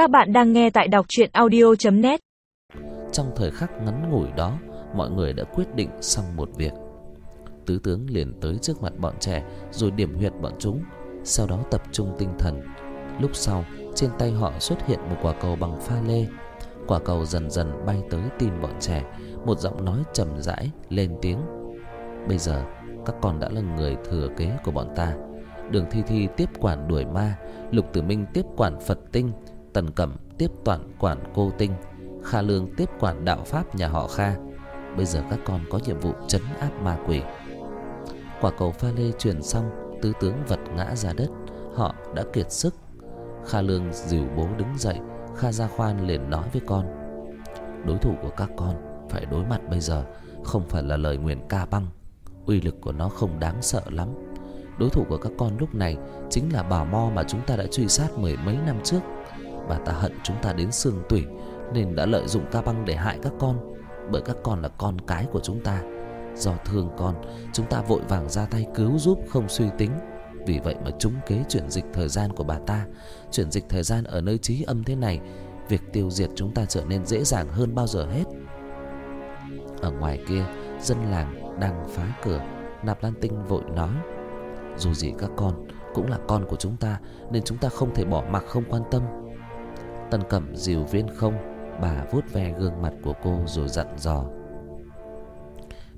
Các bạn đang nghe tại đọc chuyện audio.net Trong thời khắc ngắn ngủi đó, mọi người đã quyết định xong một việc. Tứ tướng liền tới trước mặt bọn trẻ rồi điểm huyệt bọn chúng, sau đó tập trung tinh thần. Lúc sau, trên tay họ xuất hiện một quả cầu bằng pha lê. Quả cầu dần dần bay tới tìm bọn trẻ, một giọng nói trầm rãi lên tiếng. Bây giờ, các con đã là người thừa kế của bọn ta. Đường Thi Thi tiếp quản đuổi ma, Lục Tử Minh tiếp quản Phật tinh, Tần Cẩm tiếp toàn quản cô tinh, Kha Lương tiếp quản đạo pháp nhà họ Kha. Bây giờ các con có nhiệm vụ trấn áp ma quỷ. Quả cầu pha lê truyền xong, tứ tướng vật ngã ra đất, họ đã kiệt sức. Kha Lương dìu bố đứng dậy, Kha Gia Khoan liền nói với con: "Đối thủ của các con phải đối mặt bây giờ không phải là lời nguyền ca băng, uy lực của nó không đáng sợ lắm." Đối thủ của các con lúc này chính là bà Mo mà chúng ta đã truy sát mười mấy năm trước. Bà ta hận chúng ta đến xương tủy nên đã lợi dụng ca băng để hại các con, bởi các con là con cái của chúng ta. Do thương con, chúng ta vội vàng ra tay cứu giúp không suy tính. Vì vậy mà chúng kế chuyển dịch thời gian của bà ta, chuyển dịch thời gian ở nơi trí âm thế này, việc tiêu diệt chúng ta trở nên dễ dàng hơn bao giờ hết. Ở ngoài kia, dân làng đang phá cửa, Nạp Lan Tinh vội nói: dù gì các con cũng là con của chúng ta nên chúng ta không thể bỏ mặc không quan tâm. Tần Cẩm dìu Viên Không, bà vuốt ve gương mặt của cô rồi dặn dò: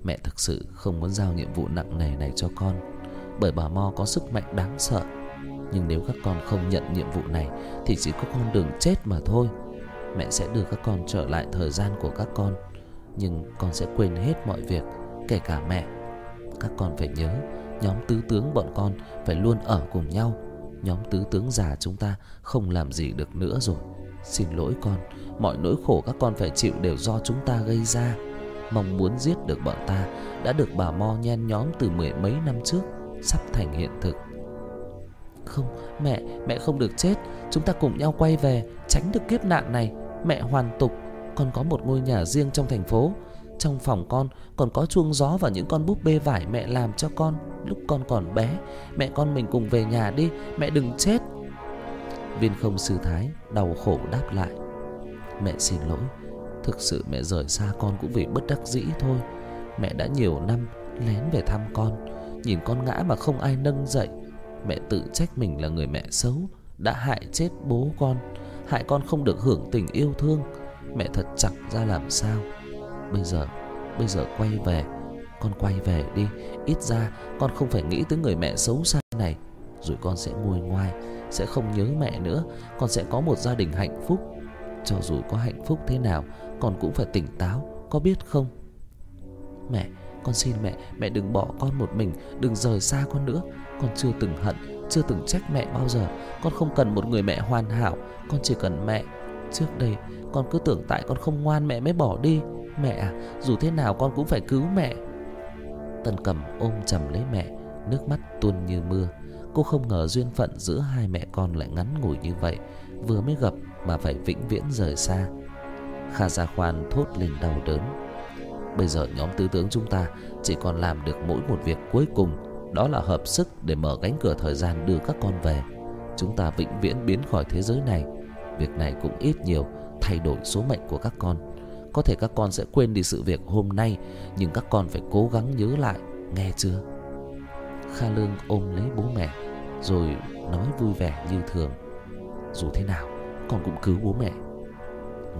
"Mẹ thực sự không muốn giao nhiệm vụ nặng nề này cho con, bởi bà Mo có sức mạnh đáng sợ, nhưng nếu các con không nhận nhiệm vụ này thì chỉ có con đường chết mà thôi. Mẹ sẽ đưa các con trở lại thời gian của các con, nhưng con sẽ quên hết mọi việc, kể cả mẹ. Các con phải nhớ nhóm tứ tướng bọn con phải luôn ở cùng nhau. Nhóm tứ tướng già chúng ta không làm gì được nữa rồi. Xin lỗi con, mọi nỗi khổ các con phải chịu đều do chúng ta gây ra. Mong muốn giết được bọn ta đã được bà Mo nhen nhóm từ mười mấy năm trước, sắp thành hiện thực. Không, mẹ, mẹ không được chết, chúng ta cùng nhau quay về, tránh được kiếp nạn này. Mẹ hoàn tục, con có một ngôi nhà riêng trong thành phố, trong phòng con còn có chuông gió và những con búp bê vải mẹ làm cho con lúc con còn bé. Mẹ con mình cùng về nhà đi, mẹ đừng chết. Viên Không sư thái đau khổ đáp lại. Mẹ xin lỗi, thực sự mẹ rời xa con cũng vì bất đắc dĩ thôi. Mẹ đã nhiều năm lén về thăm con, nhìn con ngã mà không ai nâng dậy. Mẹ tự trách mình là người mẹ xấu, đã hại chết bố con, hại con không được hưởng tình yêu thương. Mẹ thật chẳng ra làm sao. Bây giờ, bây giờ quay về, con quay về đi, ít ra con không phải nghĩ tới người mẹ xấu xa này, rồi con sẽ nguôi ngoai, sẽ không nhớ mẹ nữa, con sẽ có một gia đình hạnh phúc. Cho dù có hạnh phúc thế nào, con cũng phải tỉnh táo, có biết không? Mẹ, con xin mẹ, mẹ đừng bỏ con một mình, đừng rời xa con nữa. Con chưa từng hận, chưa từng trách mẹ bao giờ. Con không cần một người mẹ hoàn hảo, con chỉ cần mẹ. Trước đây con cứ tưởng tại con không ngoan mẹ mới bỏ đi. Mẹ à, dù thế nào con cũng phải cứu mẹ. Tần Cẩm ôm chầm lấy mẹ, nước mắt tuôn như mưa. Cô không ngờ duyên phận giữa hai mẹ con lại ngắn ngủi như vậy, vừa mới gặp mà phải vĩnh viễn rời xa. Kha Gia Khoan thốt lên đau đớn. Bây giờ nhóm tứ tướng chúng ta chỉ còn làm được mỗi một việc cuối cùng, đó là hợp sức để mở cánh cửa thời gian đưa các con về. Chúng ta vĩnh viễn biến khỏi thế giới này. Việc này cũng ít nhiều thay đổi số mệnh của các con. Có thể các con sẽ quên đi sự việc hôm nay, nhưng các con phải cố gắng nhớ lại, nghe chưa? Kha Lương ôm lấy bố mẹ rồi nói vui vẻ như thường. Dù thế nào, con cũng cứu bố mẹ.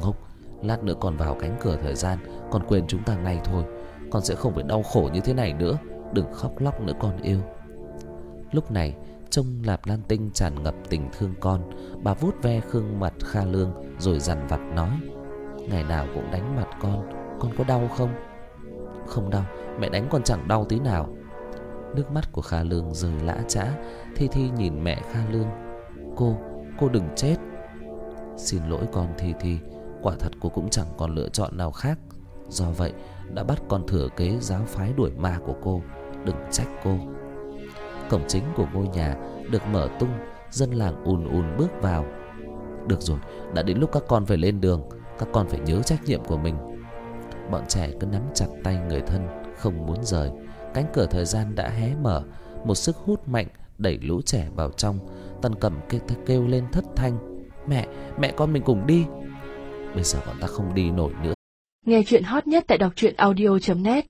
Ngốc, lát nữa con vào cánh cửa thời gian, con quên chúng ta ngay thôi. Con sẽ không phải đau khổ như thế này nữa, đừng khóc lóc nữa con yêu. Lúc này, trông Lạp Lan Tinh tràn ngập tình thương con, bà vuốt ve khương mặt Kha Lương rồi dằn vặt nói: Ngày nào cũng đánh mặt con Con có đau không Không đau Mẹ đánh con chẳng đau tí nào Nước mắt của Kha Lương rơi lã chã. Thi Thi nhìn mẹ Kha Lương. Cô, cô đừng chết. Xin lỗi con Thi Thi Quả thật cô cũng chẳng còn lựa chọn nào khác. Do vậy đã bắt con thừa kế giáo phái đuổi ma của cô. Đừng trách cô. Cổng chính của ngôi nhà được mở tung Dân làng ùn ùn bước vào. Được rồi, đã đến lúc các con phải lên đường. Các con phải nhớ trách nhiệm của mình. Bọn trẻ cứ nắm chặt tay người thân, không muốn rời. Cánh cửa thời gian đã hé mở, một sức hút mạnh đẩy lũ trẻ vào trong. Tần Cẩm kêu, kêu lên thất thanh. Mẹ, mẹ con mình cùng đi Bây giờ bọn ta không đi nổi nữa Nghe chuyện hot nhất tại đọc truyện audio.net